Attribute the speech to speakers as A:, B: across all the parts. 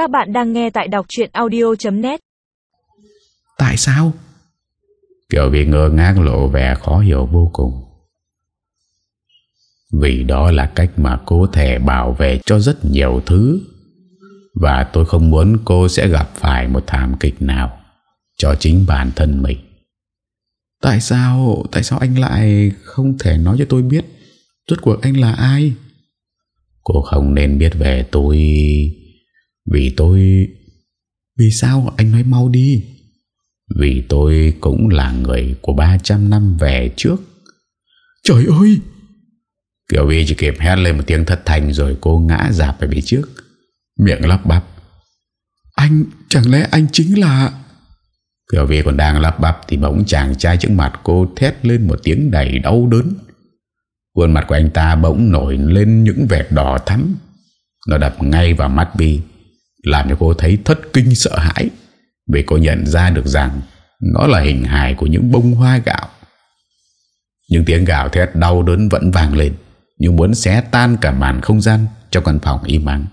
A: Các bạn đang nghe tại đọc chuyện audio.net
B: Tại sao? Kiều Vi ngơ ngác lộ vẻ khó hiểu vô cùng. Vì đó là cách mà cô thể bảo vệ cho rất nhiều thứ Và tôi không muốn cô sẽ gặp phải một thảm kịch nào Cho chính bản thân mình. Tại sao Tại sao anh lại không thể nói cho tôi biết Rốt cuộc anh là ai? Cô không nên biết về tôi Vì tôi Vì sao? Anh nói mau đi. Vì tôi cũng là người của 300 năm về trước. Trời ơi! Kiều Vi chỉ kịp hét lên một tiếng thất thành Rồi cô ngã dạp về phía trước. Miệng lắp bắp. Anh chẳng lẽ anh chính là Kiều Vi còn đang lắp bắp Thì bỗng chàng trai trước mặt cô thét lên một tiếng đầy đau đớn. Khuôn mặt của anh ta bỗng nổi lên những vẹt đỏ thắm. Nó đập ngay vào mắt Bi Làm cho cô thấy thất kinh sợ hãi Vì cô nhận ra được rằng Nó là hình hài của những bông hoa gạo. Những tiếng gạo thét đau đớn vẫn vang lên Như muốn xé tan cả màn không gian Trong căn phòng im ắng.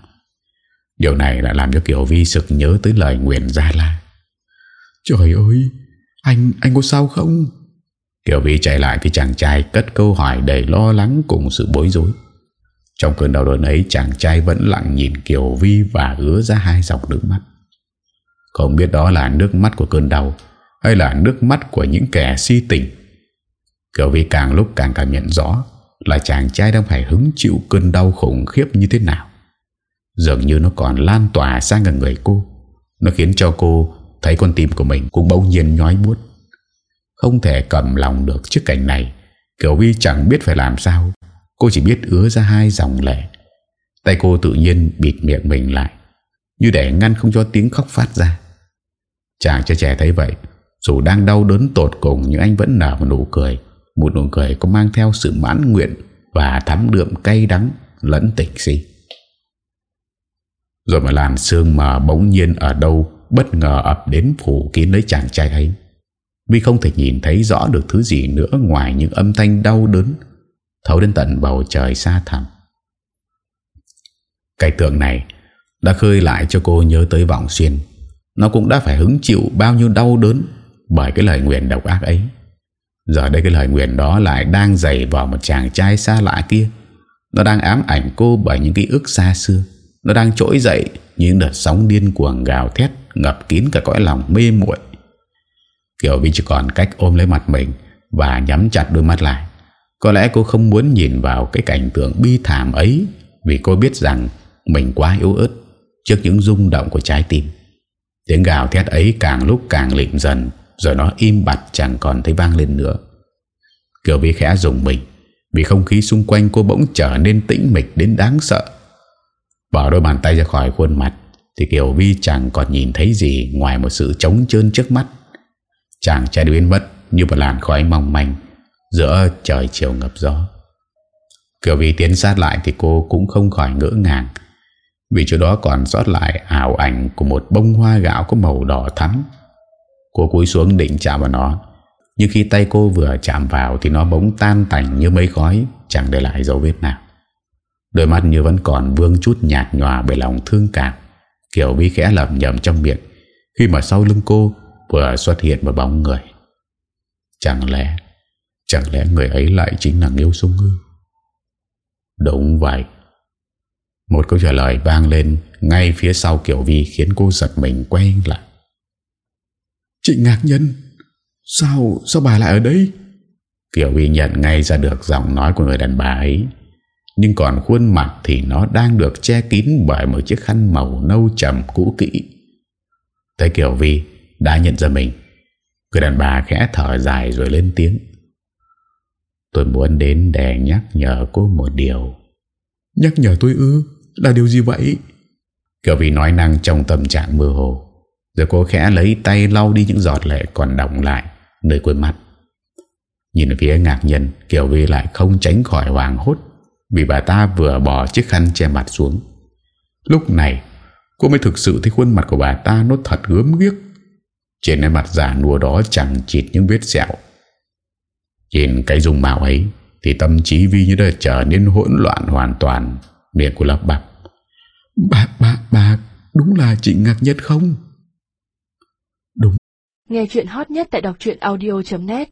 B: Điều này đã làm cho Kiều Vi sực nhớ tới lời nguyện Gia La. Trời ơi Anh, anh có sao không? Kiều Vi chạy lại thì chàng trai cất câu hỏi đầy lo lắng cùng sự bối rối. Trong cơn đau đớn ấy, chàng trai vẫn lặng nhìn Kiều Vi và ứa ra hai dòng nước mắt. Không biết đó là nước mắt của cơn đau, hay là nước mắt của những kẻ si tình. Kiều Vi càng lúc càng cảm nhận rõ là chàng trai đang phải hứng chịu cơn đau khủng khiếp như thế nào. Dường như nó còn lan tỏa sang cả người cô. Nó khiến cho cô thấy con tim của mình cũng bỗng nhiên nhói buốt. Không thể cầm lòng được trước cảnh này, Kiều Vi chẳng biết phải làm sao Cô chỉ biết ứa ra hai dòng lệ. Tay cô tự nhiên bịt miệng mình lại, Như để ngăn không cho tiếng khóc phát ra. Chàng cho trẻ thấy vậy, Dù đang đau đớn tột cùng, Nhưng anh vẫn nở một nụ cười, Một nụ cười có mang theo sự mãn nguyện Và thắm đượm cay đắng, Lẫn tỉnh si Rồi mà làn sương mờ bỗng nhiên ở đâu, Bất ngờ ập đến phủ kín lấy chàng trai ấy. Vì không thể nhìn thấy rõ được thứ gì nữa ngoài những âm thanh đau đớn thấu đến tận bầu trời xa thẳm. Cái tượng này đã khơi lại cho cô nhớ tới vọng xuyên. Nó cũng đã phải hứng chịu bao nhiêu đau đớn bởi cái lời nguyện độc ác ấy. Giờ đây cái lời nguyện đó lại đang dày vào một chàng trai xa lạ kia. Nó đang ám ảnh cô bởi những ký ức xa xưa. Nó đang trỗi dậy những đợt sóng điên cuồng gào thét, ngập kín cả cõi lòng mê muội Kiều Vi chỉ còn cách ôm lấy mặt mình Và nhắm chặt đôi mắt lại có lẽ cô không muốn nhìn vào cái cảnh tượng bi thảm ấy Vì cô biết rằng Mình quá yếu ớt Trước những rung động của trái tim. Tiếng gào thét ấy càng lúc càng lịm dần, Rồi nó im bặt chẳng còn thấy vang lên nữa. Kiều Vi khẽ dùng mình, Vì không khí xung quanh cô bỗng trở nên tĩnh mịch đến đáng sợ. Bỏ đôi bàn tay ra khỏi khuôn mặt, Thì Kiều Vi chẳng còn nhìn thấy gì Ngoài một sự trống trơn trước mắt. Chàng trai biến mất như một làn khói mong manh giữa trời chiều ngập gió. Kiều Vi tiến sát lại thì cô cũng không khỏi ngỡ ngàng vì chỗ đó còn sót lại ảo ảnh của một bông hoa gạo có màu đỏ thắm. Cô cúi xuống định chạm vào nó nhưng khi tay cô vừa chạm vào thì nó bỗng tan tành như mây khói chẳng để lại dấu vết nào. Đôi mắt như vẫn còn vương chút nhạt nhòa bởi lòng thương cảm. Kiều Vi khẽ lầm nhầm trong miệng khi mà sau lưng cô vừa xuất hiện một bóng người. Chẳng lẽ, chẳng lẽ người ấy lại chính là Nghiêu Sung Ngư? Đúng vậy. Một câu trả lời vang lên ngay phía sau Kiều Vi khiến cô giật mình quay lại. Chị ngạc nhân, sao, sao bà lại ở đây? Kiều Vi nhận ngay ra được giọng nói của người đàn bà ấy. Nhưng còn khuôn mặt thì nó đang được che kín bởi một chiếc khăn màu nâu trầm cũ kỹ. Thấy Kiều Vi đã nhận ra mình. Người đàn bà khẽ thở dài rồi lên tiếng. Tôi muốn đến để nhắc nhở cô một điều. Nhắc nhở tôi ư? Là điều gì vậy? Kiểu vì nói năng trong tâm trạng mơ hồ. Rồi cô khẽ lấy tay lau đi những giọt lệ còn đọng lại nơi khuôn mắt. Nhìn phía ngạc nhân, Kiều Vi lại không tránh khỏi hoàng hốt vì bà ta vừa bỏ chiếc khăn che mặt xuống. Lúc này, cô mới thực sự thấy khuôn mặt của bà ta nó thật gớm ghiếc trên cái mặt giả nùa đó chẳng chịt những vết sẹo Trên cái dùng mạo ấy Thì tâm trí Vi như đã trở nên hỗn loạn hoàn toàn Miệng của lắp bắp Bà, bà, bà, Đúng là Trịnh Ngạc Nhất không?
A: Nghe chuyện hot nhất tại đọc audio.net